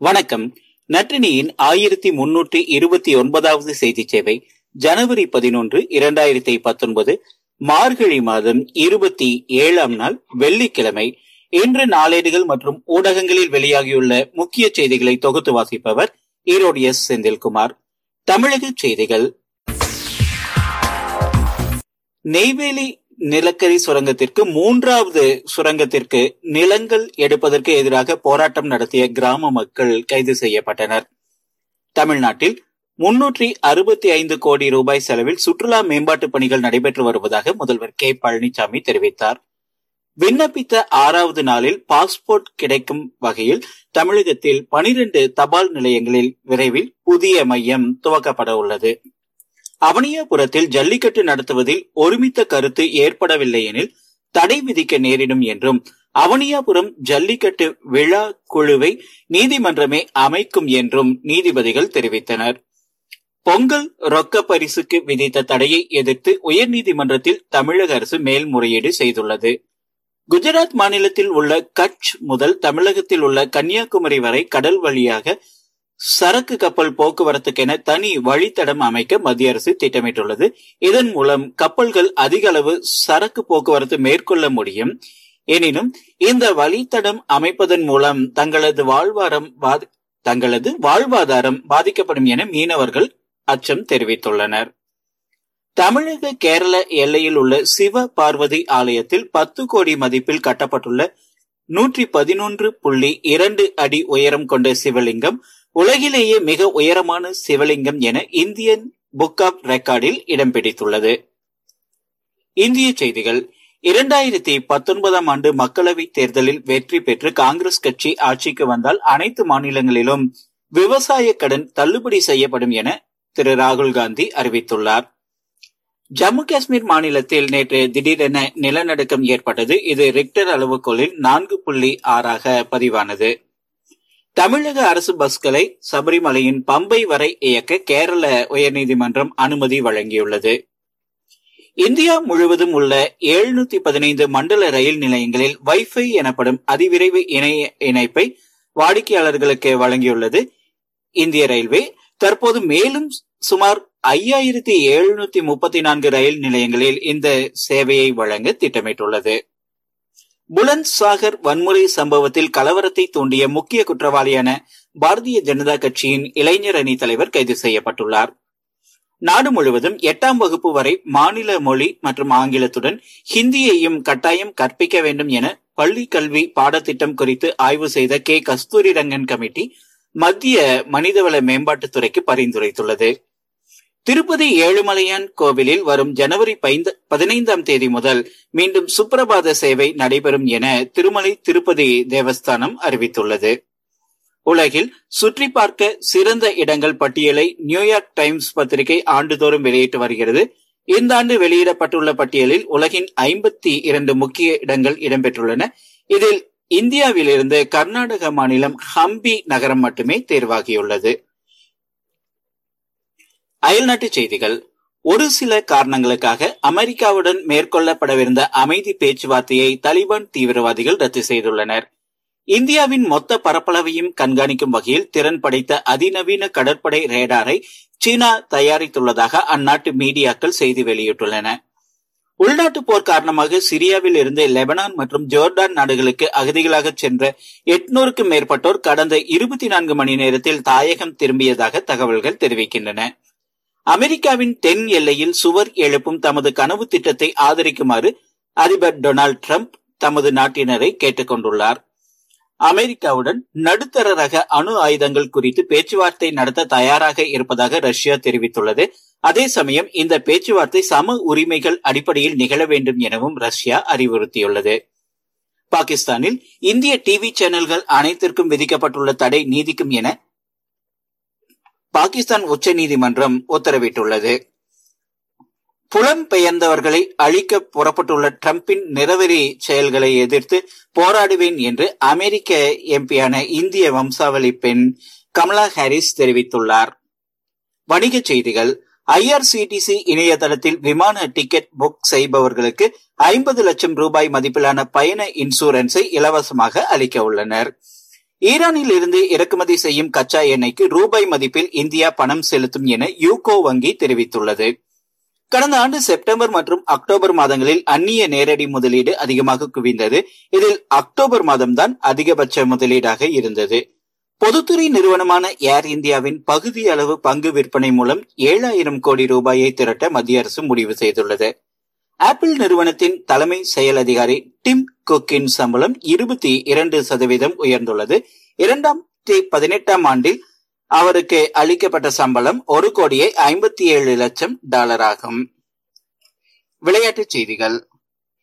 வணக்கம். நற்றினியின் ஆயிரத்தி முன்னூற்றி இருபத்தி ஒன்பதாவது செய்தி சேவை ஜனவரி பதினொன்று இரண்டாயிரத்தி பத்தொன்பது மார்கழி மாதம் இருபத்தி ஏழாம் நாள் வெள்ளிக்கிழமை. இன்று நாளேடுகள் மற்றும் ஊடகங்களில் வெளியாகியுள்ள முக்கிய செய்திகளை தொகுத்து வாசிப்பவர் ஈரோடு எஸ். செந்தில்குமார். தமிழக செய்திகள். நெய்வேலி நிலக்கரி சுரங்கத்திற்கு மூன்றாவது சுரங்கத்திற்கு நிலங்கள் எடுப்பதற்கு எதிராக போராட்டம் நடத்திய கிராம மக்கள் கைது செய்யப்பட்டனர். தமிழ்நாட்டில் முன்னூற்றி அறுபத்தி ஐந்து கோடி ரூபாய் செலவில் சுற்றுலா மேம்பாட்டு பணிகள் நடைபெற்று வருவதாக முதல்வர் கே. பழனிசாமி தெரிவித்தார். விண்ணப்பித்த ஆறாவது நாளில் பாஸ்போர்ட் கிடைக்கும் வகையில் தமிழகத்தில் பனிரெண்டு தபால் நிலையங்களில் விரைவில் புதிய மையம் துவக்கப்பட உள்ளது. அவனியாபுரத்தில் ஜல்லிக்கட்டு நடத்துவதில் ஒருமித்த கருத்து ஏற்படவில்லை எனில் தடை விதிக்க நேரிடும் என்றும் அவனியாபுரம் ஜல்லிக்கட்டு விழா குழுவை நீதிமன்றமே அமைக்கும் என்றும் நீதிபதிகள் தெரிவித்தனர். பொங்கல் ரொக்க பரிசுக்கு விதித்த தடையை எதிர்த்து உயர்நீதிமன்றத்தில் தமிழக அரசு மேல்முறையீடு செய்துள்ளது. குஜராத் மாநிலத்தில் உள்ள கட்ச் முதல் தமிழகத்தில் உள்ள கன்னியாகுமரி வரை கடல் வழியாக சரக்கு கப்பல் போக்குவரத்துக்கென தனி வழித்தடம் அமைக்க மத்திய அரசு திட்டமிட்டுள்ளது. இதன் மூலம் கப்பல்கள் அதிக அளவு சரக்கு போக்குவரத்து மேற்கொள்ள முடியும். எனினும் இந்த வழித்தடம் அமைப்பதன் மூலம் தங்களது வாழ்வாரம் தங்களது வாழ்வாதாரம் பாதிக்கப்படும் என மீனவர்கள் அச்சம் தெரிவித்துள்ளனர். தமிழக கேரள எல்லையில் உள்ள சிவ பார்வதி ஆலயத்தில் பத்து கோடி மதிப்பில் கட்டப்பட்டுள்ள நூற்றி பதினொன்று புள்ளி இரண்டு அடி உயரம் கொண்ட சிவலிங்கம் உலகிலேயே மிக உயரமான சிவலிங்கம் என இந்தியன் புக் ஆப் ரெக்கார்டில் இடம் பிடித்துள்ளது. இந்திய செய்திகள். இரண்டாயிரத்தி பத்தொன்பதாம் ஆண்டு மக்களவை தேர்தலில் வெற்றி பெற்று காங்கிரஸ் கட்சி ஆட்சிக்கு வந்தால் அனைத்து மாநிலங்களிலும் விவசாய கடன் தள்ளுபடி செய்யப்படும் என திரு ராகுல் காந்தி அறிவித்துள்ளார். ஜம்மு காஷ்மீர் மாநிலத்தில் நேற்று திடீரென நிலநடுக்கம் ஏற்பட்டது. இது ரிக்டர் அளவுகோலில் நான்கு புள்ளி ஆறாக பதிவானது. தமிழக அரசு பஸ்களை சபரிமலையின் பம்பை வரை இயக்க கேரள உயர்நீதிமன்றம் அனுமதி வழங்கியுள்ளது. இந்தியா முழுவதும் உள்ள எழுநூத்தி பதினைந்து மண்டல ரயில் நிலையங்களில் வைஃபை எனப்படும் அதிவிரைவு இணைய இணைப்பை வாடிக்கையாளர்களுக்கு வழங்கியுள்ளது இந்திய ரயில்வே. தற்போது மேலும் சுமார் ஐயாயிரத்தி எழுநூத்தி முப்பத்தி நான்கு ரயில் நிலையங்களில் இந்த சேவையை வழங்க திட்டமிட்டுள்ளது. புலந்த் சாகர் வன்முறை சம்பவத்தில் கலவரத்தை தூண்டிய முக்கிய குற்றவாளியான பாரதிய ஜனதா கட்சியின் இளைஞர் அணி தலைவர் கைது செய்யப்பட்டுள்ளார். நாடு முழுவதும் எட்டாம் வகுப்பு வரை மாநில மொழி மற்றும் ஆங்கிலத்துடன் ஹிந்தியையும் கட்டாயம் கற்பிக்க வேண்டும் என பள்ளி கல்வி பாடத்திட்டம் குறித்து ஆய்வு செய்த கே. கஸ்தூரி ரங்கன் கமிட்டி மத்திய மனிதவள மேம்பாட்டுத்துறைக்கு பரிந்துரைத்துள்ளது. திருப்பதி ஏழுமலையான் கோவிலில் வரும் ஜனவரி பதினைந்தாம் தேதி முதல் மீண்டும் சுப்பிரபாத சேவை நடைபெறும் என திருமலை திருப்பதி தேவஸ்தானம் அறிவித்துள்ளது. உலகில் சுற்றி பார்க்க சிறந்த இடங்கள் பட்டியலை நியூயார்க் டைம்ஸ் பத்திரிகை ஆண்டுதோறும் வெளியிட்டு வருகிறது. இந்த ஆண்டு வெளியிடப்பட்டுள்ள பட்டியலில் உலகின் ஐம்பத்தி இரண்டு முக்கிய இடங்கள் இடம்பெற்றுள்ளன. இதில் இந்தியாவிலிருந்து கர்நாடக மாநிலம் ஹம்பி நகரம் மட்டுமே தேர்வாகியுள்ளது. அயல்நாட்டு செய்திகள். ஒரு சில காரணங்களுக்காக அமெரிக்காவுடன் மேற்கொள்ளப்படவிருந்த அமைதி பேச்சுவார்த்தையை தலிபான் தீவிரவாதிகள் ரத்து செய்துள்ளனர். இந்தியாவின் மொத்த பரப்பளவையும் கண்காணிக்கும் வகையில் திறன் படைத்த அதிநவீன கடற்படை ரேடாரை சீனா தயாரித்துள்ளதாக அந்நாட்டு மீடியாக்கள் செய்தி வெளியிட்டுள்ளன. உள்நாட்டு போர் காரணமாக சிரியாவில் இருந்து லெபனான் மற்றும் ஜோர்டான் நாடுகளுக்கு அகதிகளாக சென்ற எட்நூறுக்கும் மேற்பட்டோர் கடந்த இருபத்தி நான்கு மணி நேரத்தில் தாயகம் திரும்பியதாக தகவல்கள் தெரிவிக்கின்றன. அமெரிக்காவின் தென் எல்லையில் சுவர் எழுப்பும் தமது கனவு திட்டத்தை ஆதரிக்குமாறு அதிபர் டொனால்டு டிரம்ப் தமது நாட்டினரை கேட்டுக் கொண்டுள்ளார் அமெரிக்காவுடன் நடுத்தர ரக அணு ஆயுதங்கள் குறித்து பேச்சுவார்த்தை நடத்த தயாராக இருப்பதாக ரஷ்யா தெரிவித்துள்ளது. அதே சமயம் இந்த பேச்சுவார்த்தை சம உரிமைகள் அடிப்படையில் நிகழ வேண்டும் எனவும் ரஷ்யா அறிவுறுத்தியுள்ளது. பாகிஸ்தானில் இந்திய டிவி சேனல்கள் அனைத்திற்கும் விதிக்கப்பட்டுள்ள தடை நீதிக்கும் என பாகிஸ்தான் உச்ச நீதிமன்றம் உத்தரவிட்டுள்ளது புலம்பெயர்ந்தவர்களை அழிக்க புறப்பட்டுள்ள டிரம்பின் நிறவெறி செயல்களை எதிர்த்து போராடுவேன் என்று அமெரிக்க எம்பியான இந்திய வம்சாவளி பெண் கமலா ஹாரிஸ் தெரிவித்துள்ளார். வணிகச் செய்திகள் ஐஆர்சிடிசி இணையதளத்தில் விமான டிக்கெட் புக் செய்பவர்களுக்கு ஐம்பது லட்சம் ரூபாய் மதிப்பிலான பயண இன்சூரன்ஸை இலவசமாக அளிக்க உள்ளனர். ஈரானில் இருந்து இறக்குமதி செய்யும் கச்சா எண்ணெய்க்கு ரூபாய் மதிப்பில் இந்தியா பணம் செலுத்தும் என யூகோ வங்கி தெரிவித்துள்ளது. கடந்த ஆண்டு செப்டம்பர் மற்றும் அக்டோபர் மாதங்களில் அந்நிய நேரடி முதலீடு அதிகமாக குவிந்தது. இதில் அக்டோபர் மாதம்தான் அதிகபட்ச முதலீடாக இருந்தது. பொதுத்துறை நிறுவனமான ஏர் இந்தியாவின் பகுதி அளவு பங்கு விற்பனை மூலம் ஏழாயிரம் கோடி ரூபாயை திரட்ட மத்திய அரசு முடிவு செய்துள்ளது. ஆப்பிள் நிறுவனத்தின் தலைமை செயல் அதிகாரி டிம் குக்கின் சம்பளம் இருபத்தி இரண்டு சதவீதம் உயர்ந்துள்ளது. இரண்டாம் பதினெட்டாம் ஆண்டில் அவருக்கு அளிக்கப்பட்ட சம்பளம் ஒரு கோடியே ஐம்பத்தி ஏழு லட்சம் டாலர் ஆகும். விளையாட்டுச் செய்திகள்.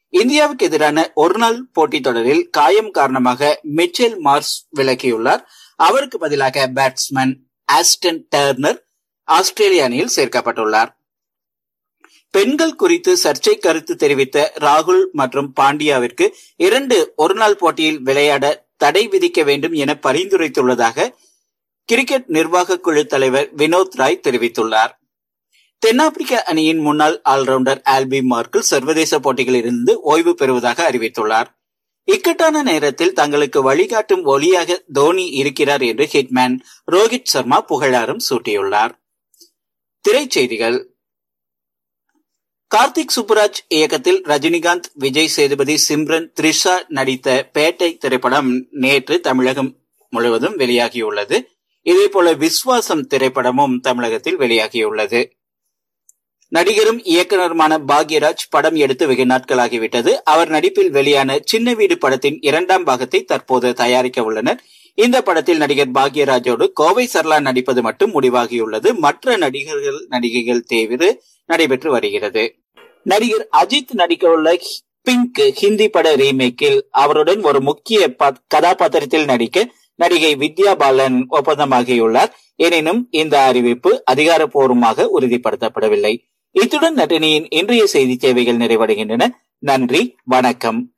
இந்தியாவுக்கு எதிரான ஒருநாள் போட்டித் தொடரில் காயம் காரணமாக மிச்சல் மார்ஸ் விலகியுள்ளார். அவருக்கு பதிலாக பேட்ஸ்மேன் ஆஸ்டன் டர்னர் ஆஸ்திரேலிய அணியில் சேர்க்கப்பட்டுள்ளார். பெண்கள் குறித்து சர்ச்சை கருத்து தெரிவித்த ராகுல் மற்றும் பாண்டியாவிற்கு இரண்டு ஒருநாள் போட்டியில் விளையாட தடை விதிக்க வேண்டும் என பரிந்துரைத்துள்ளதாக கிரிக்கெட் நிர்வாக குழு தலைவர் வினோத் ராய் தெரிவித்துள்ளார். தென்னாப்பிரிக்க அணியின் முன்னாள் ஆல்ரவுண்டர் ஆல்பி மார்க்கில் சர்வதேச போட்டிகளில் இருந்து ஓய்வு பெறுவதாக அறிவித்துள்ளார். இக்கட்டான நேரத்தில் தங்களுக்கு வழிகாட்டும் ஒளியாக தோனி இருக்கிறார் என்று ஹிட்மேன் ரோஹித் சர்மா புகழாரம் சூட்டியுள்ளார். திரைச்செய்திகள். கார்த்திக் சுப்புராஜ் இயக்கத்தில் ரஜினிகாந்த் விஜய் சேதுபதி சிம்ரன் த்ரிஷா நடித்த பேட்டை திரைப்படம் நேற்று தமிழகம் முழுவதும் வெளியாகியுள்ளது. இதேபோல விஸ்வாசம் திரைப்படமும் தமிழகத்தில் வெளியாகியுள்ளது. நடிகரும் இயக்குநருமான பாக்யராஜ் படம் எடுத்து வெகு நாட்களாகிவிட்டது. அவர் நடிப்பில் வெளியான சின்ன வீடு படத்தின் இரண்டாம் பாகத்தை தற்போது தயாரிக்க உள்ளனர். இந்த படத்தில் நடிகர் பாக்யராஜோடு கோவை சர்லா நடிப்பது மட்டும் முடிவாகியுள்ளது. மற்ற நடிகர்கள் நடிகைகள் தேர்வு நடைபெற்று வருகிறது. நடிகர் அஜித் நடிக்கவுள்ள பிங்க் ஹிந்தி பட ரீமேக்கில் அவருடன் ஒரு முக்கிய கதாபாத்திரத்தில் நடிக்க நடிகை வித்யா பாலன் ஒப்பந்தமாகியுள்ளார். எனினும் இந்த அறிவிப்பு அதிகாரப்பூர்வமாக உறுதிப்படுத்தப்படவில்லை. இத்துடன் நட்டினியின் இன்றைய செய்தி சேவைகள் நிறைவடைகின்றன. நன்றி வணக்கம்.